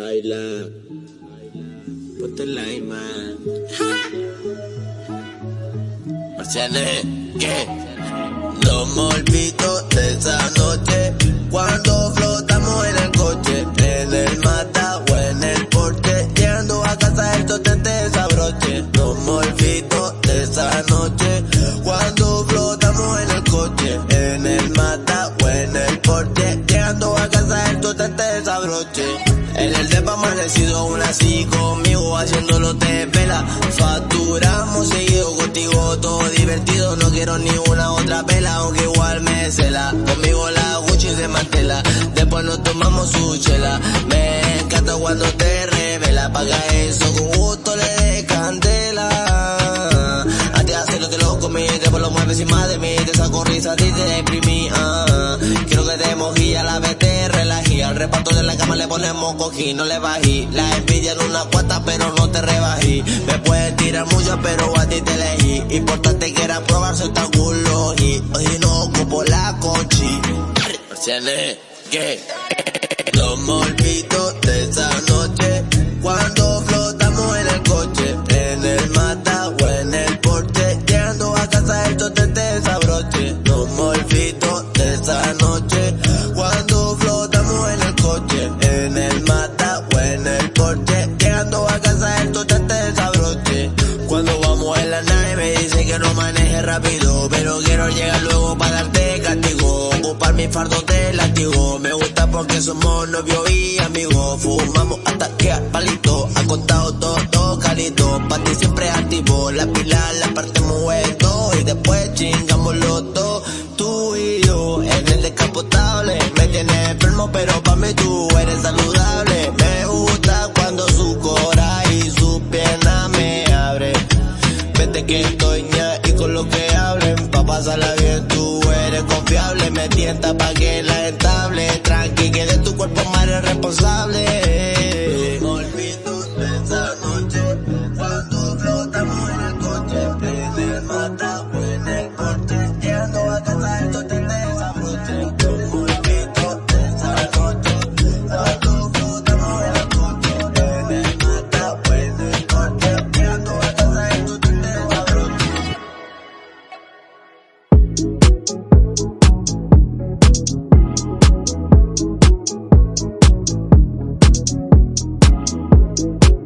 baila, ponte la imagen. Marcianes, ¿qué? No me de esa noche cuando flotamos en el coche, en el mata o en el porche, llegando a casa el totete desabroche. No me olvido de esa noche cuando flotamos en el coche, en el mata o en el porche, llegando a casa el totete desabroche. En el depa amanecido aún así conmigo haciéndolo de vela, facturamos seguido contigo todo divertido, no quiero ni una otra vela, aunque igual me cela. Conmigo la Gucci de mantela, después nos tomamos su chela. Me encanta cuando te revela, paga eso con gusto le de candela. Antes de hacerlo te lo comí, después lo mueves encima de mí, te saco risa, ti te deprimí. ah. Quiero que te mojilla, la vez te reparto de la cama le ponemos cojín, no le bají. La envidia en una cuata, pero no te rebají. Me puedes tirar mucho, pero a ti te elegí. Importante que era probar su culo y hoy no ocupo la. Marcianes, ¿qué? Rápido, pero quiero llegar luego para darte castigo, ocupar mi fardo de látigo. Me gusta porque somos novios y amigos, fumamos hasta que al palito, acostado todo, todo calito, para ti siempre activo, la pila la partimos hueco y después chingamos los dos, tú y yo, en el descapotable, me tienes enfermo pero para mí tú eres saludable, me gusta cuando su cora y su pierna me abre, vete que estoy y con lo que pasarla bien. Tú eres confiable, me tienta pa' que la estable, tranqui que de tu cuerpo